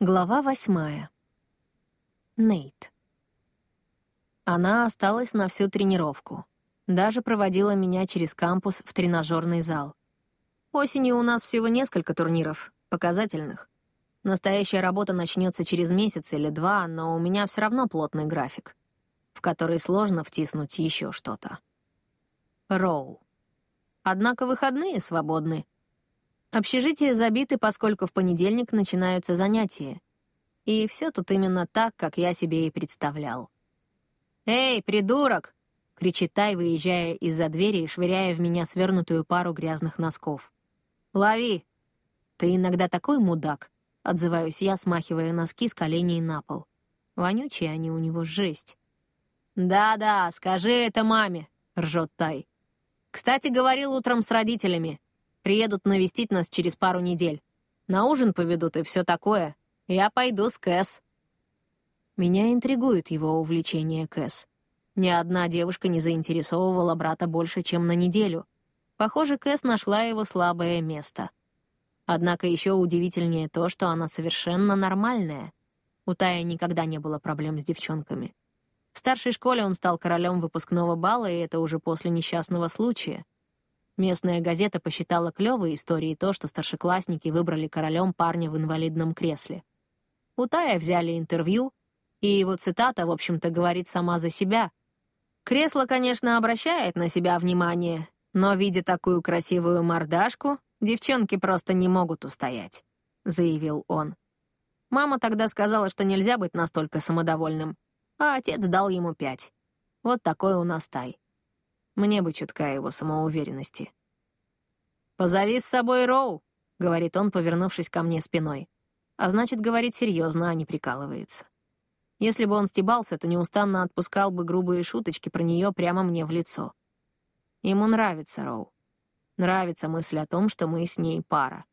Глава восьмая. Нейт. Она осталась на всю тренировку. Даже проводила меня через кампус в тренажерный зал. Осенью у нас всего несколько турниров, показательных. Настоящая работа начнется через месяц или два, но у меня все равно плотный график, в который сложно втиснуть еще что-то. Роу. Однако выходные свободны — Общежитие забиты, поскольку в понедельник начинаются занятия. И все тут именно так, как я себе и представлял. «Эй, придурок!» — кричит Тай, выезжая из-за двери и швыряя в меня свернутую пару грязных носков. «Лови!» «Ты иногда такой мудак!» — отзываюсь я, смахивая носки с коленей на пол. Вонючие они у него жесть. «Да-да, скажи это маме!» — ржет Тай. «Кстати, говорил утром с родителями. Приедут навестить нас через пару недель. На ужин поведут и все такое. Я пойду с Кэс». Меня интригует его увлечение Кэс. Ни одна девушка не заинтересовывала брата больше, чем на неделю. Похоже, Кэс нашла его слабое место. Однако еще удивительнее то, что она совершенно нормальная. У Тая никогда не было проблем с девчонками. В старшей школе он стал королем выпускного бала, и это уже после несчастного случая — Местная газета посчитала клёвой историей то, что старшеклассники выбрали королем парня в инвалидном кресле. У Тая взяли интервью, и его цитата, в общем-то, говорит сама за себя. «Кресло, конечно, обращает на себя внимание, но, видя такую красивую мордашку, девчонки просто не могут устоять», — заявил он. Мама тогда сказала, что нельзя быть настолько самодовольным, а отец дал ему пять. Вот такой у нас Тай. Мне бы чутка его самоуверенности. «Позови с собой Роу», — говорит он, повернувшись ко мне спиной. А значит, говорит серьезно, а не прикалывается. Если бы он стебался, то неустанно отпускал бы грубые шуточки про нее прямо мне в лицо. Ему нравится Роу. Нравится мысль о том, что мы с ней пара.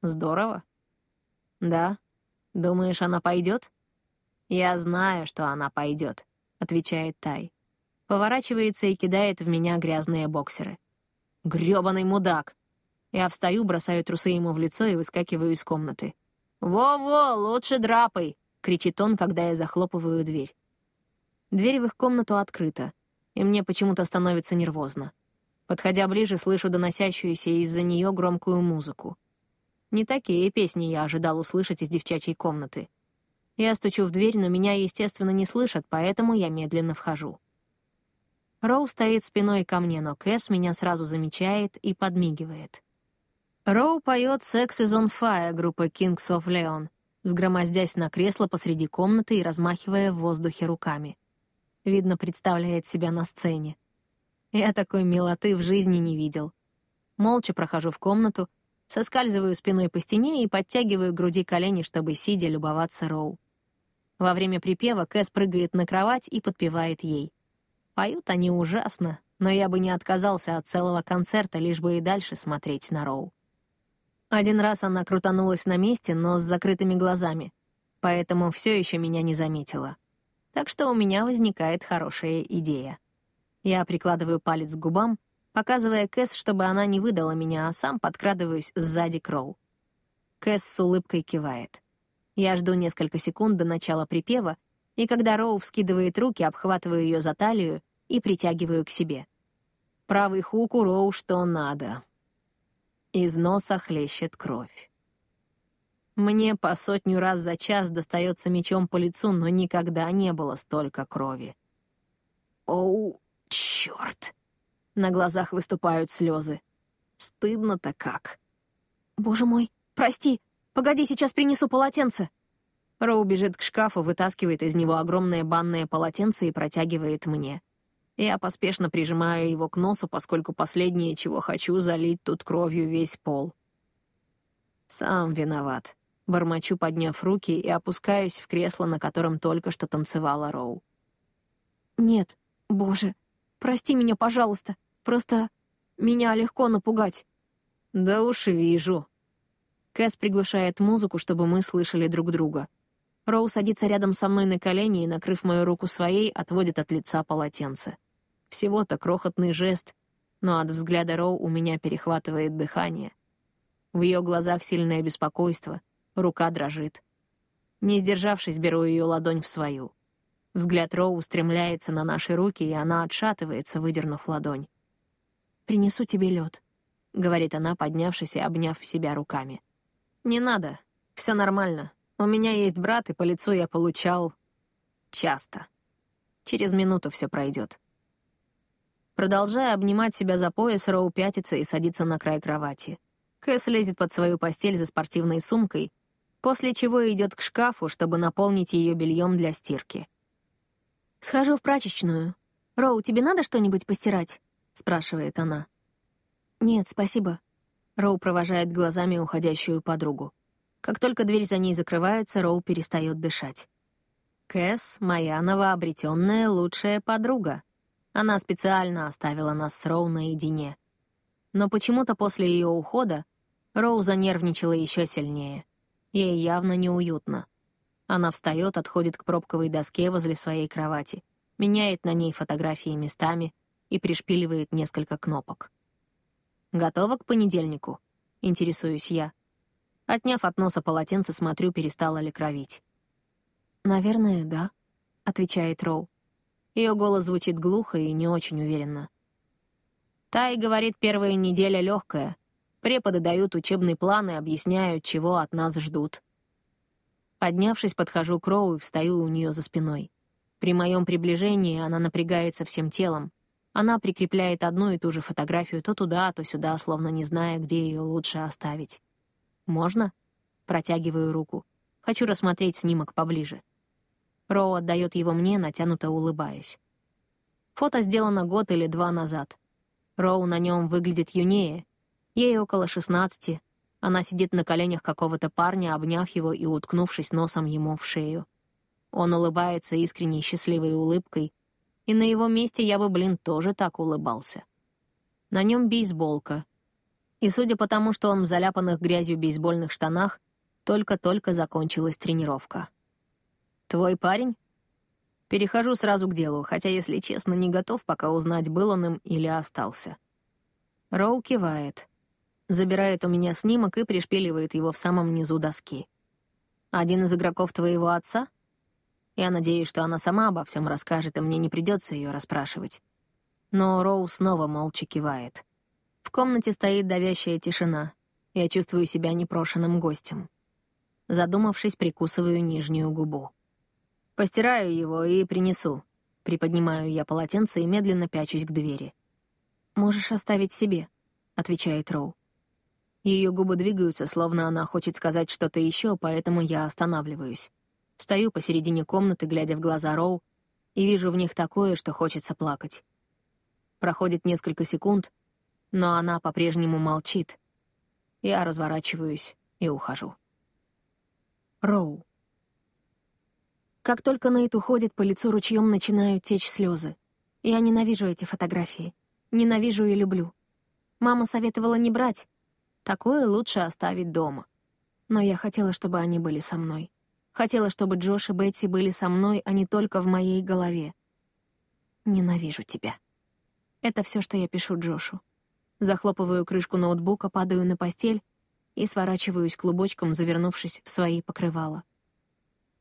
Здорово. Да. Думаешь, она пойдет? Я знаю, что она пойдет, отвечает Тай. Поворачивается и кидает в меня грязные боксеры. Грёбаный мудак! Я встаю, бросаю трусы ему в лицо и выскакиваю из комнаты. «Во-во, лучше драпай!» — кричит он, когда я захлопываю дверь. Дверь в их комнату открыта, и мне почему-то становится нервозно. Подходя ближе, слышу доносящуюся из-за нее громкую музыку. Не такие песни я ожидал услышать из девчачьей комнаты. Я стучу в дверь, но меня, естественно, не слышат, поэтому я медленно вхожу. Роу стоит спиной ко мне, но Кэс меня сразу замечает и подмигивает. Роу поет «Sex is on fire» группы Kings of Leon, взгромоздясь на кресло посреди комнаты и размахивая в воздухе руками. Видно, представляет себя на сцене. Я такой милоты в жизни не видел. Молча прохожу в комнату, соскальзываю спиной по стене и подтягиваю к груди колени, чтобы, сидя, любоваться Роу. Во время припева Кэс прыгает на кровать и подпевает ей. Поют они ужасно, но я бы не отказался от целого концерта, лишь бы и дальше смотреть на Роу. Один раз она крутанулась на месте, но с закрытыми глазами, поэтому все еще меня не заметила. Так что у меня возникает хорошая идея. Я прикладываю палец к губам, показывая Кэс, чтобы она не выдала меня, а сам подкрадываюсь сзади к Роу. Кэс с улыбкой кивает. Я жду несколько секунд до начала припева, и когда Роу вскидывает руки, обхватываю ее за талию и притягиваю к себе. Правый хук у Роу что надо. Из носа хлещет кровь. Мне по сотню раз за час достается мечом по лицу, но никогда не было столько крови. Оу, черт! На глазах выступают слезы. Стыдно-то как. Боже мой, прости, погоди, сейчас принесу полотенце. Роу бежит к шкафу, вытаскивает из него огромное банное полотенце и протягивает мне. Я поспешно прижимаю его к носу, поскольку последнее, чего хочу, залить тут кровью весь пол. Сам виноват. Бормочу, подняв руки, и опускаюсь в кресло, на котором только что танцевала Роу. «Нет, боже, прости меня, пожалуйста. Просто меня легко напугать». «Да уж вижу». Кэс приглушает музыку, чтобы мы слышали друг друга. Роу садится рядом со мной на колени и, накрыв мою руку своей, отводит от лица полотенце. Всего-то крохотный жест, но от взгляда Роу у меня перехватывает дыхание. В ее глазах сильное беспокойство, рука дрожит. Не сдержавшись, беру ее ладонь в свою. Взгляд Роу устремляется на наши руки, и она отшатывается, выдернув ладонь. «Принесу тебе лед, говорит она, поднявшись и обняв себя руками. «Не надо. Все нормально. У меня есть брат, и по лицу я получал... часто. Через минуту все пройдет. Продолжая обнимать себя за пояс, Роу пятится и садится на край кровати. Кэс лезет под свою постель за спортивной сумкой, после чего идет к шкафу, чтобы наполнить ее бельем для стирки. «Схожу в прачечную. Роу, тебе надо что-нибудь постирать?» — спрашивает она. «Нет, спасибо». Роу провожает глазами уходящую подругу. Как только дверь за ней закрывается, Роу перестает дышать. «Кэс — моя новообретенная лучшая подруга. Она специально оставила нас с Роу наедине. Но почему-то после ее ухода Роу занервничала еще сильнее. Ей явно неуютно. Она встает, отходит к пробковой доске возле своей кровати, меняет на ней фотографии местами и пришпиливает несколько кнопок. «Готова к понедельнику?» — интересуюсь я. Отняв от носа полотенце, смотрю, перестала ли кровить. «Наверное, да», — отвечает Роу. Ее голос звучит глухо и не очень уверенно. Тай говорит, первая неделя легкая. Преподы дают учебный план и объясняют, чего от нас ждут. Поднявшись, подхожу к Роу и встаю у нее за спиной. При моем приближении она напрягается всем телом. Она прикрепляет одну и ту же фотографию то туда, то сюда, словно не зная, где ее лучше оставить. «Можно?» Протягиваю руку. Хочу рассмотреть снимок поближе. Роу отдает его мне, натянуто улыбаясь. Фото сделано год или два назад. Роу на нем выглядит юнее. Ей около шестнадцати. Она сидит на коленях какого-то парня, обняв его и уткнувшись носом ему в шею. Он улыбается искренней счастливой улыбкой, и на его месте я бы, блин, тоже так улыбался. На нем бейсболка. И судя по тому, что он в заляпанных грязью бейсбольных штанах, только-только закончилась тренировка. «Твой парень?» Перехожу сразу к делу, хотя, если честно, не готов пока узнать, был он им или остался. Роу кивает. Забирает у меня снимок и пришпиливает его в самом низу доски. «Один из игроков твоего отца?» Я надеюсь, что она сама обо всем расскажет, и мне не придется ее расспрашивать. Но Роу снова молча кивает. В комнате стоит давящая тишина. Я чувствую себя непрошенным гостем. Задумавшись, прикусываю нижнюю губу. Постираю его и принесу. Приподнимаю я полотенце и медленно пячусь к двери. «Можешь оставить себе», — отвечает Роу. Ее губы двигаются, словно она хочет сказать что-то еще, поэтому я останавливаюсь. Стою посередине комнаты, глядя в глаза Роу, и вижу в них такое, что хочется плакать. Проходит несколько секунд, но она по-прежнему молчит. Я разворачиваюсь и ухожу. Роу. Как только Нейт уходит, по лицу ручьем начинают течь слезы. Я ненавижу эти фотографии. Ненавижу и люблю. Мама советовала не брать. Такое лучше оставить дома. Но я хотела, чтобы они были со мной. Хотела, чтобы Джош и Бетси были со мной, а не только в моей голове. Ненавижу тебя. Это все, что я пишу Джошу. Захлопываю крышку ноутбука, падаю на постель и сворачиваюсь клубочком, завернувшись в свои покрывала.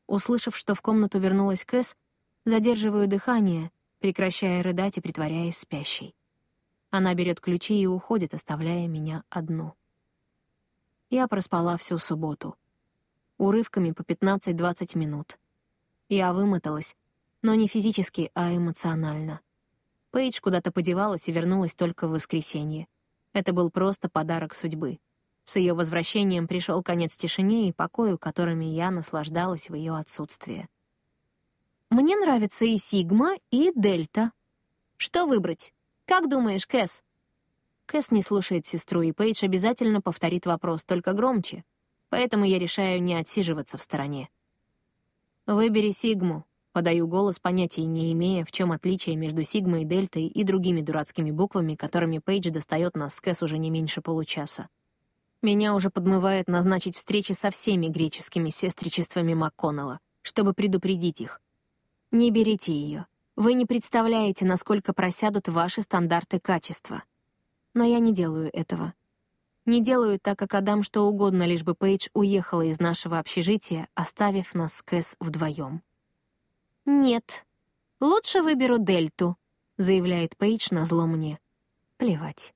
Услышав, что в комнату вернулась Кэс, задерживаю дыхание, прекращая рыдать и притворяясь спящей. Она берет ключи и уходит, оставляя меня одну. Я проспала всю субботу. Урывками по 15-20 минут. Я вымоталась, но не физически, а эмоционально. Пейдж куда-то подевалась и вернулась только в воскресенье. Это был просто подарок судьбы. С ее возвращением пришел конец тишине и покою, которыми я наслаждалась в ее отсутствии. «Мне нравится и Сигма, и Дельта. Что выбрать? Как думаешь, Кэс?» Кэс не слушает сестру, и Пейдж обязательно повторит вопрос, только громче. Поэтому я решаю не отсиживаться в стороне. «Выбери Сигму», — подаю голос, понятия не имея, в чем отличие между Сигмой, Дельтой и другими дурацкими буквами, которыми Пейдж достает нас с Кэс уже не меньше получаса. Меня уже подмывает назначить встречи со всеми греческими сестричествами МакКоннелла, чтобы предупредить их. Не берите ее. Вы не представляете, насколько просядут ваши стандарты качества. Но я не делаю этого. Не делаю так, как Адам, что угодно, лишь бы Пейдж уехала из нашего общежития, оставив нас с Кэс вдвоем. «Нет, лучше выберу Дельту», — заявляет Пейдж на зло мне. Плевать.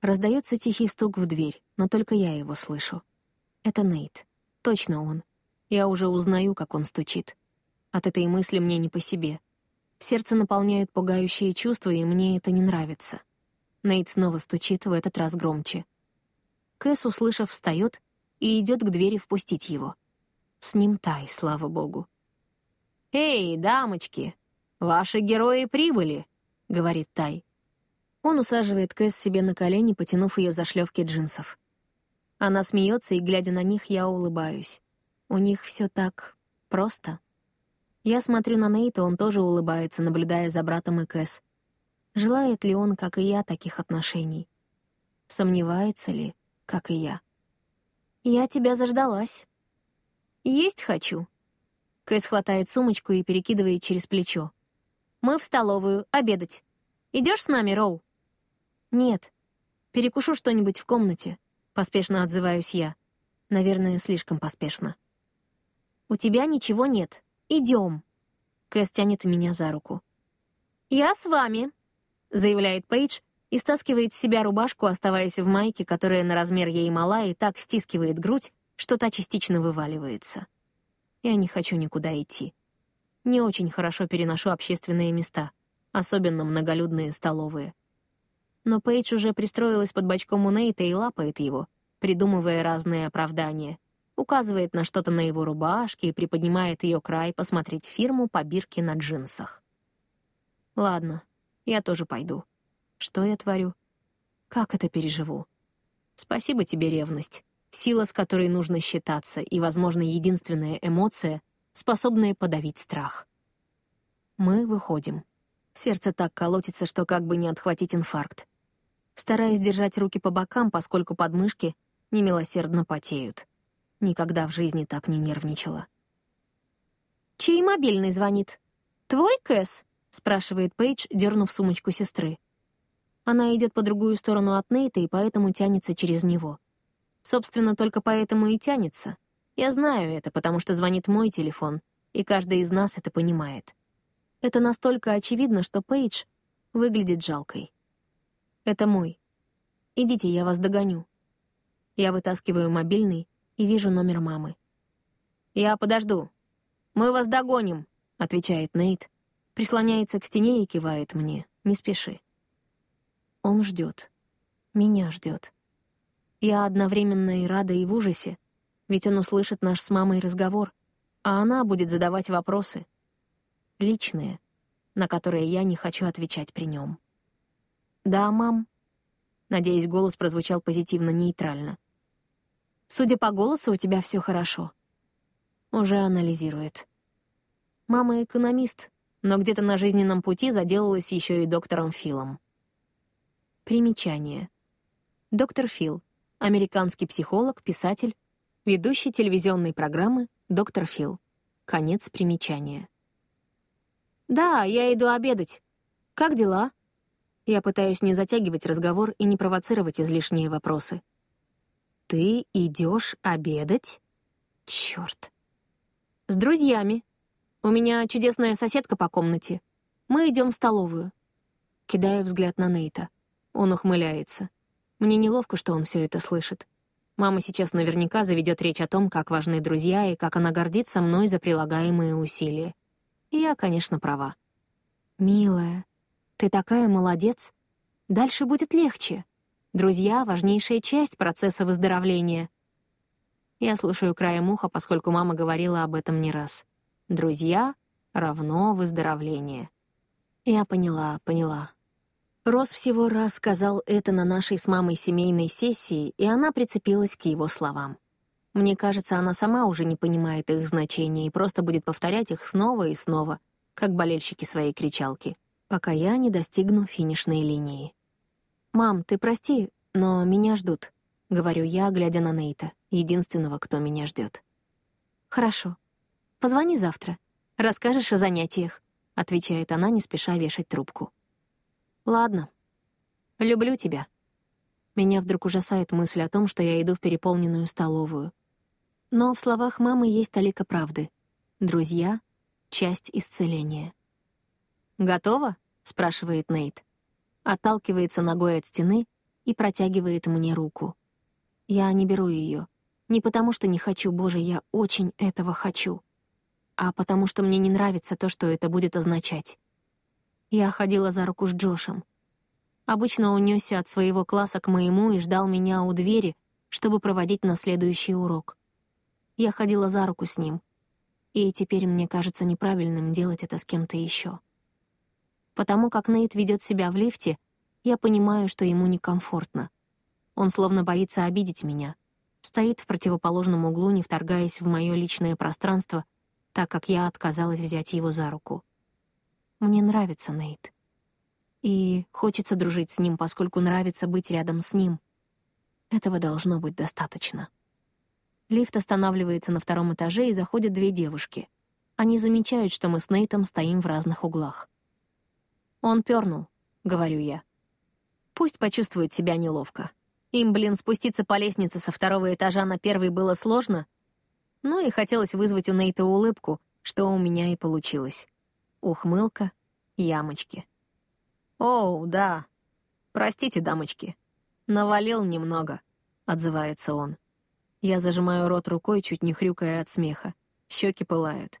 Раздается тихий стук в дверь, но только я его слышу. Это Нейт. Точно он. Я уже узнаю, как он стучит. От этой мысли мне не по себе. Сердце наполняют пугающие чувства, и мне это не нравится. Нейт снова стучит, в этот раз громче. Кэс, услышав, встает и идет к двери впустить его. С ним Тай, слава богу. «Эй, дамочки, ваши герои прибыли», — говорит Тай. Он усаживает Кэс себе на колени, потянув ее за шлёвки джинсов. Она смеется, и, глядя на них, я улыбаюсь. У них все так просто. Я смотрю на Нейта, он тоже улыбается, наблюдая за братом и Кэс. Желает ли он, как и я, таких отношений? Сомневается ли, как и я? «Я тебя заждалась». «Есть хочу». Кэс хватает сумочку и перекидывает через плечо. «Мы в столовую, обедать. Идешь с нами, Роу?» «Нет. Перекушу что-нибудь в комнате», — поспешно отзываюсь я. Наверное, слишком поспешно. «У тебя ничего нет. Идем. Кэс тянет меня за руку. «Я с вами», — заявляет Пейдж и стаскивает с себя рубашку, оставаясь в майке, которая на размер ей мала и так стискивает грудь, что та частично вываливается. Я не хочу никуда идти. Не очень хорошо переношу общественные места, особенно многолюдные столовые но Пейдж уже пристроилась под бочком у Нейта и лапает его, придумывая разные оправдания. Указывает на что-то на его рубашке и приподнимает ее край посмотреть фирму по бирке на джинсах. Ладно, я тоже пойду. Что я творю? Как это переживу? Спасибо тебе, ревность. Сила, с которой нужно считаться, и, возможно, единственная эмоция, способная подавить страх. Мы выходим. Сердце так колотится, что как бы не отхватить инфаркт. Стараюсь держать руки по бокам, поскольку подмышки немилосердно потеют. Никогда в жизни так не нервничала. «Чей мобильный звонит? Твой, Кэс?» — спрашивает Пейдж, дернув сумочку сестры. Она идет по другую сторону от Нейта и поэтому тянется через него. Собственно, только поэтому и тянется. Я знаю это, потому что звонит мой телефон, и каждый из нас это понимает. Это настолько очевидно, что Пейдж выглядит жалкой. Это мой. Идите, я вас догоню. Я вытаскиваю мобильный и вижу номер мамы. «Я подожду. Мы вас догоним», — отвечает Нейт, прислоняется к стене и кивает мне. «Не спеши». Он ждет. Меня ждет. Я одновременно и рада, и в ужасе, ведь он услышит наш с мамой разговор, а она будет задавать вопросы — личные, на которые я не хочу отвечать при нем. «Да, мам?» Надеюсь, голос прозвучал позитивно-нейтрально. «Судя по голосу, у тебя все хорошо». Уже анализирует. Мама экономист, но где-то на жизненном пути заделалась еще и доктором Филом. Примечание. Доктор Фил — американский психолог, писатель, ведущий телевизионной программы «Доктор Фил». Конец примечания. «Да, я иду обедать. Как дела?» Я пытаюсь не затягивать разговор и не провоцировать излишние вопросы. «Ты идешь обедать?» Черт. «С друзьями. У меня чудесная соседка по комнате. Мы идем в столовую». Кидаю взгляд на Нейта. Он ухмыляется. Мне неловко, что он все это слышит. Мама сейчас наверняка заведет речь о том, как важны друзья и как она гордится мной за прилагаемые усилия. Я, конечно, права. «Милая, ты такая молодец. Дальше будет легче. Друзья — важнейшая часть процесса выздоровления». Я слушаю краем уха, поскольку мама говорила об этом не раз. «Друзья равно выздоровление». Я поняла, поняла. Рос всего раз сказал это на нашей с мамой семейной сессии, и она прицепилась к его словам. Мне кажется, она сама уже не понимает их значения и просто будет повторять их снова и снова, как болельщики своей кричалки, пока я не достигну финишной линии. «Мам, ты прости, но меня ждут», — говорю я, глядя на Нейта, единственного, кто меня ждет. «Хорошо. Позвони завтра. Расскажешь о занятиях», — отвечает она, не спеша вешать трубку. «Ладно. Люблю тебя». Меня вдруг ужасает мысль о том, что я иду в переполненную столовую. Но в словах мамы есть толика правды. Друзья — часть исцеления. «Готово?» — спрашивает Нейт. Отталкивается ногой от стены и протягивает мне руку. Я не беру ее. Не потому, что не хочу, боже, я очень этого хочу. А потому, что мне не нравится то, что это будет означать. Я ходила за руку с Джошем. Обычно он несся от своего класса к моему и ждал меня у двери, чтобы проводить на следующий урок. Я ходила за руку с ним. И теперь мне кажется неправильным делать это с кем-то еще. Потому как Нейт ведет себя в лифте, я понимаю, что ему некомфортно. Он словно боится обидеть меня. Стоит в противоположном углу, не вторгаясь в мое личное пространство, так как я отказалась взять его за руку. Мне нравится Нейт. И хочется дружить с ним, поскольку нравится быть рядом с ним. Этого должно быть достаточно. Лифт останавливается на втором этаже, и заходят две девушки. Они замечают, что мы с Нейтом стоим в разных углах. «Он пернул», — говорю я. «Пусть почувствует себя неловко. Им, блин, спуститься по лестнице со второго этажа на первый было сложно. Ну и хотелось вызвать у Нейта улыбку, что у меня и получилось. Ухмылка, ямочки. «Оу, да. Простите, дамочки. Навалил немного», — отзывается он. Я зажимаю рот рукой, чуть не хрюкая от смеха. Щеки пылают.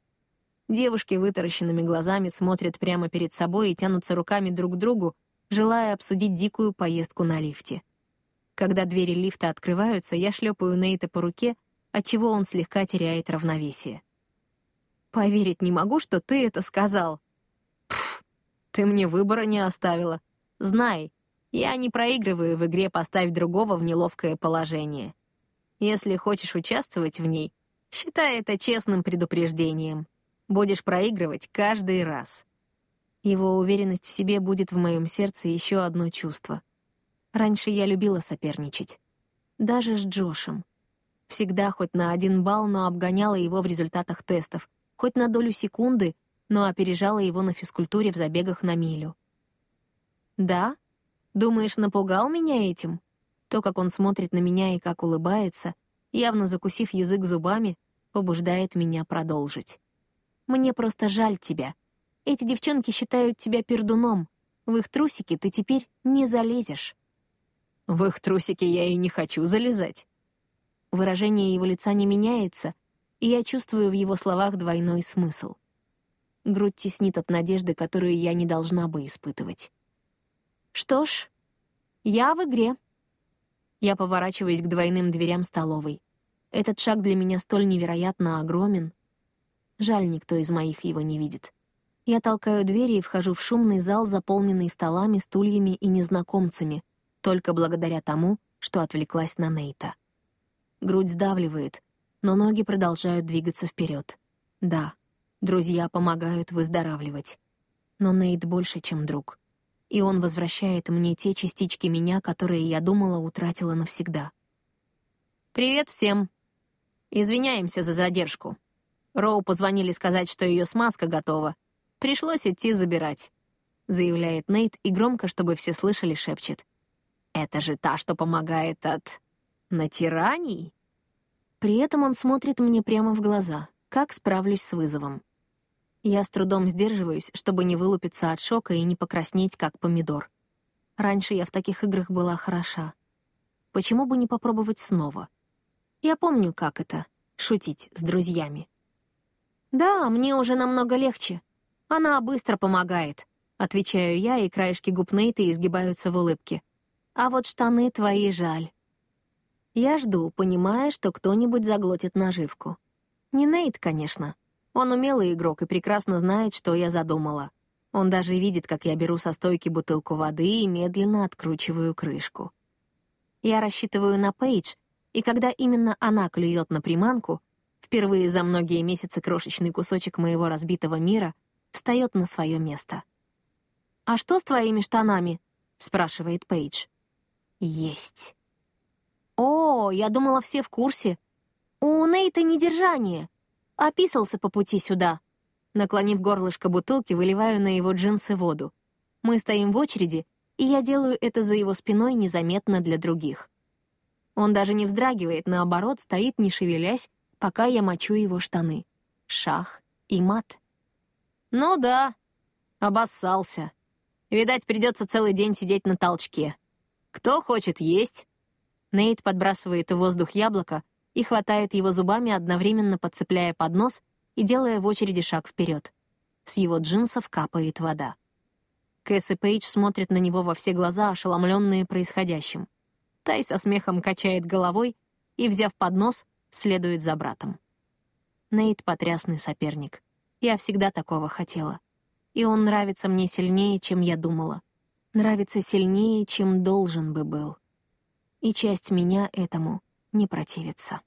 Девушки вытаращенными глазами смотрят прямо перед собой и тянутся руками друг к другу, желая обсудить дикую поездку на лифте. Когда двери лифта открываются, я шлепаю Нейта по руке, отчего он слегка теряет равновесие. «Поверить не могу, что ты это сказал». «Пф, ты мне выбора не оставила. Знай, я не проигрываю в игре «Поставь другого в неловкое положение». Если хочешь участвовать в ней, считай это честным предупреждением. Будешь проигрывать каждый раз. Его уверенность в себе будет в моем сердце еще одно чувство. Раньше я любила соперничать. Даже с Джошем. Всегда хоть на один балл, но обгоняла его в результатах тестов. Хоть на долю секунды, но опережала его на физкультуре в забегах на милю. «Да? Думаешь, напугал меня этим?» То, как он смотрит на меня и как улыбается, явно закусив язык зубами, побуждает меня продолжить. «Мне просто жаль тебя. Эти девчонки считают тебя пердуном. В их трусики ты теперь не залезешь». «В их трусики я и не хочу залезать». Выражение его лица не меняется, и я чувствую в его словах двойной смысл. Грудь теснит от надежды, которую я не должна бы испытывать. «Что ж, я в игре», я поворачиваюсь к двойным дверям столовой. Этот шаг для меня столь невероятно огромен. Жаль, никто из моих его не видит. Я толкаю двери и вхожу в шумный зал, заполненный столами, стульями и незнакомцами, только благодаря тому, что отвлеклась на Нейта. Грудь сдавливает, но ноги продолжают двигаться вперед. Да, друзья помогают выздоравливать. Но Нейт больше, чем друг и он возвращает мне те частички меня, которые я думала утратила навсегда. «Привет всем! Извиняемся за задержку. Роу позвонили сказать, что ее смазка готова. Пришлось идти забирать», — заявляет Нейт и громко, чтобы все слышали, шепчет. «Это же та, что помогает от... натираний?» При этом он смотрит мне прямо в глаза, как справлюсь с вызовом. Я с трудом сдерживаюсь, чтобы не вылупиться от шока и не покраснеть, как помидор. Раньше я в таких играх была хороша. Почему бы не попробовать снова? Я помню, как это — шутить с друзьями. «Да, мне уже намного легче. Она быстро помогает», — отвечаю я, и краешки губ Нейта изгибаются в улыбке. «А вот штаны твои жаль». Я жду, понимая, что кто-нибудь заглотит наживку. Не Нейт, конечно, он умелый игрок и прекрасно знает, что я задумала. Он даже видит, как я беру со стойки бутылку воды и медленно откручиваю крышку. Я рассчитываю на Пейдж, и когда именно она клюет на приманку, впервые за многие месяцы крошечный кусочек моего разбитого мира встает на свое место. «А что с твоими штанами?» — спрашивает Пейдж. «Есть». «О, я думала, все в курсе. У Нейта недержание. Описался по пути сюда. Наклонив горлышко бутылки, выливаю на его джинсы воду. Мы стоим в очереди, и я делаю это за его спиной незаметно для других. Он даже не вздрагивает, наоборот, стоит, не шевелясь, пока я мочу его штаны. Шах и мат. Ну да, обоссался. Видать, придется целый день сидеть на толчке. Кто хочет есть? Нейт подбрасывает в воздух яблоко и хватает его зубами, одновременно подцепляя поднос и делая в очереди шаг вперед. С его джинсов капает вода. Кэс и Пейдж смотрят на него во все глаза, ошеломленные происходящим. Тай со смехом качает головой и, взяв поднос, следует за братом. Нейт — потрясный соперник. Я всегда такого хотела. И он нравится мне сильнее, чем я думала. Нравится сильнее, чем должен бы был. И часть меня этому не противится.